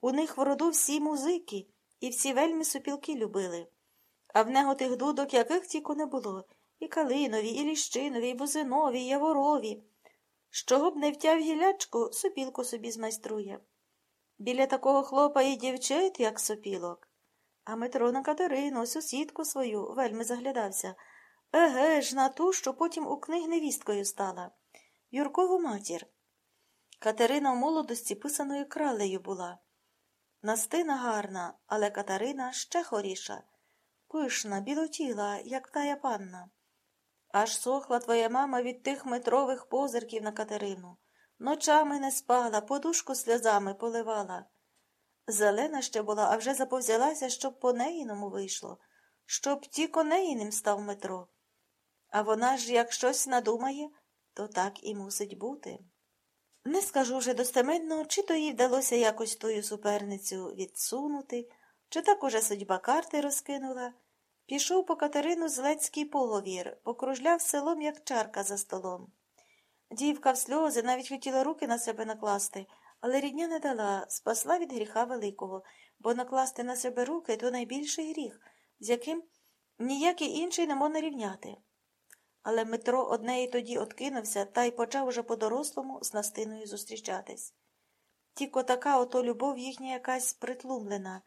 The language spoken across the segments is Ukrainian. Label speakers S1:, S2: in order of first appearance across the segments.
S1: У них в роду всі музики, і всі вельми супілки любили. А в нього тих дудок, яких тільки не було, і калинові, і ліщинові, і бузинові, і яворові. З чого б не втяв гілячку, сопілку собі змайструє. Біля такого хлопа і дівчат, як сопілок. А Митро на Катерину, сусідку свою, вельми заглядався. Еге ж, на ту, що потім у книг невісткою стала. Юркову матір. Катерина в молодості писаною кралею була. Настина гарна, але Катерина ще хоріша. Пишна, білотіла, як тая панна. Аж сохла твоя мама від тих метрових позирків на Катерину. Ночами не спала, подушку сльозами поливала. Зелена ще була, а вже заповзялася, щоб по неїному вийшло, щоб ті конеїним став метро. А вона ж, як щось надумає, то так і мусить бути. Не скажу вже достеменно, чи то їй вдалося якось тою суперницю відсунути, чи так уже судьба карти розкинула. Пішов по Катерину Злецький поговір, покружляв селом, як чарка за столом. Дівка в сльози навіть хотіла руки на себе накласти, але рідня не дала, спасла від гріха великого, бо накласти на себе руки то найбільший гріх, з яким ніякий інший не можна рівняти. Але Дмитро одне і тоді откинувся та й почав уже по-дорослому з Настиною зустрічатись. Тільки така ото любов їхня якась притлумлена.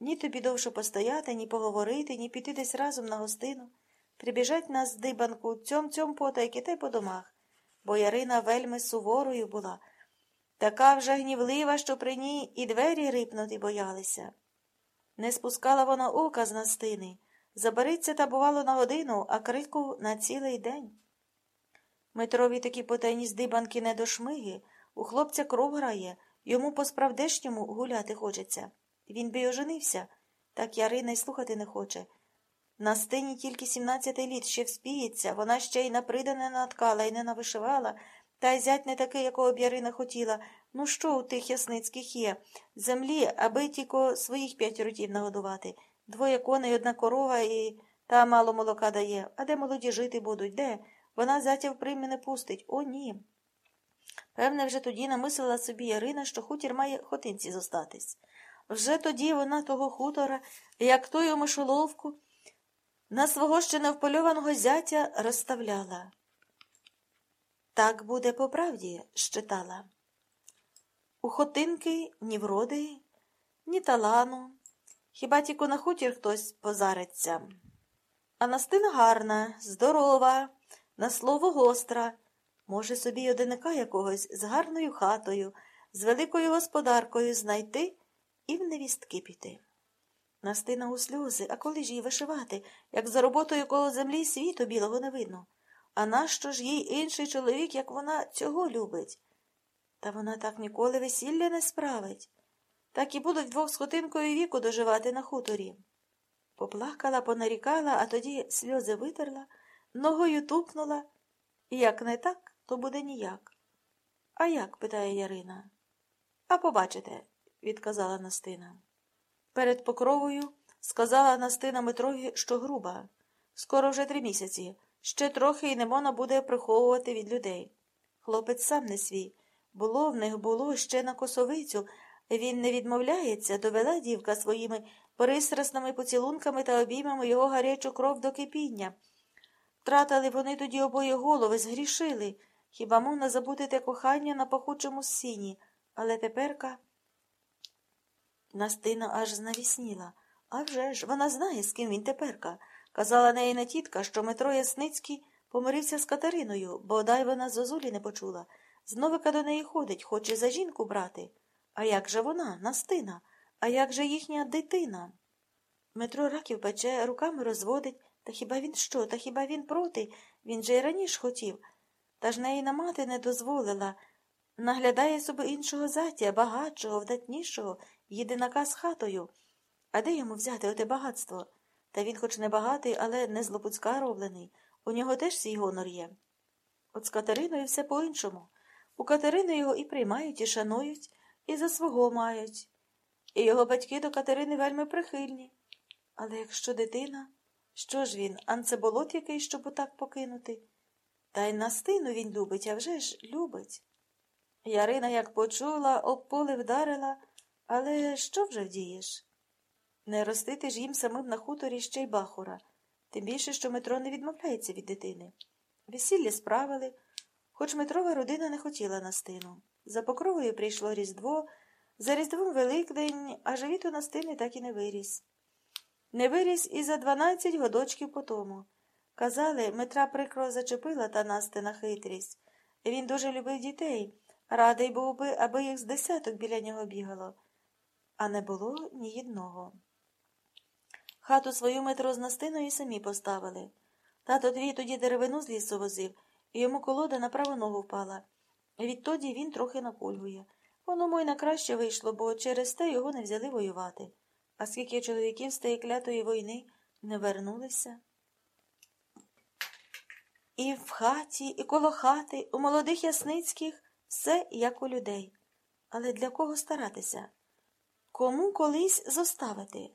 S1: Ні тобі довше постояти, ні поговорити, ні піти десь разом на гостину. Прибіжать на здибанку, цьом цьом потайки та й по домах. Бо Ярина вельми суворою була, така вже гнівлива, що при ній і двері рипнути боялися. Не спускала вона ока з Настини. Забериться та, бувало, на годину, а крику на цілий день. Митрові такі потайні здибанки не до шмиги, у хлопця кров грає, йому по справдешньому гуляти хочеться. Він би й оженився, так Ярина й слухати не хоче. На стині тільки сімнадцятий літ ще вспіється, вона ще й напридане не наткала і не навишивала, та й зять не такий, якого б Ярина хотіла. Ну що у тих ясницьких є? Землі, аби тільки своїх п'ять ротів нагодувати. Двоє коней, одна корова і та мало молока дає. А де молоді жити будуть? Де? Вона зятя в прийми не пустить. О, ні. Певне, вже тоді намислила собі Ярина, що хутір має хотинці зостатись. Вже тоді вона того хутора, як тою мишоловку, на свого ще невпольованого зятя розставляла. Так буде по правді, щитала. У хотинки ні вроди, ні талану, хіба тільки на хутір хтось позариться. А Настина гарна, здорова, на слово гостра, може собі одиника якогось з гарною хатою, з великою господаркою знайти і в невістки піти. Настина у сльози, а коли ж їй вишивати, як за роботою коло землі світу білого не видно. А нащо ж їй інший чоловік, як вона цього любить? Та вона так ніколи весілля не справить. Так і будуть двох з хотинкою віку доживати на хуторі. Поплакала, понарікала, а тоді сльози витерла, ногою тупнула. Як не так, то буде ніяк. А як? питає Ярина. А побачите, відказала Настина. Перед покровою сказала Настина Митрові, що груба. Скоро вже три місяці. Ще трохи і не можна буде приховувати від людей. Хлопець сам не свій. Було в них було ще на косовицю. Він не відмовляється, довела дівка своїми пристрасними поцілунками та обіймами його гарячу кров до кипіння. Втратили вони тоді обоє голови, згрішили. Хіба можна забути те кохання на пахучому сіні, але теперка. Настина аж знавісніла. А вже ж, вона знає, з ким він теперка. Казала неї тітка, що Метро Ясницький помирився з Катериною, бо дай вона зозулі не почула. Зновика до неї ходить, хоче за жінку брати. А як же вона, Настина? А як же їхня дитина? Метро раків пече, руками розводить. Та хіба він що? Та хіба він проти? Він же й раніше хотів. Та ж неї на мати не дозволила. Наглядає собі іншого затя, багатшого, вдатнішого, єдинака з хатою. А де йому взяти оте багатство? Та він хоч не багатий, але не злопуцька роблений. У нього теж свій гонор є. От з Катериною все по-іншому. У Катерини його і приймають, і шанують, і за свого мають. І його батьки до Катерини вельми прихильні. Але якщо дитина, що ж він, анцеболот який, щоб отак покинути? Та й Настину він любить, а вже ж любить. Ярина, як почула, об поле вдарила, Але що вже вдієш? Не ростити ж їм самим на хуторі ще й бахура, тим більше, що Метро не відмовляється від дитини. Весілля справили, хоч Метрова родина не хотіла настину. За покровою прийшло Різдво, за Різдвом Великдень, а живіт у настини так і не виріс. Не виріс і за дванадцять годочків по тому. Казали, Метра прикро зачепила та Настина хитрість. Він дуже любив дітей, радий був би, аби їх з десяток біля нього бігало, а не було ні одного. Хату свою метро з Настиною самі поставили. Тато твій тоді деревину з лісу возив, і йому колода на праву ногу впала. Відтоді він трохи накульгує. Воно мой на краще вийшло, бо через те його не взяли воювати. А скільки чоловіків з тієї клятої війни не вернулися. І в хаті, і коло хати, у молодих ясницьких все як у людей. Але для кого старатися? Кому колись зоставити?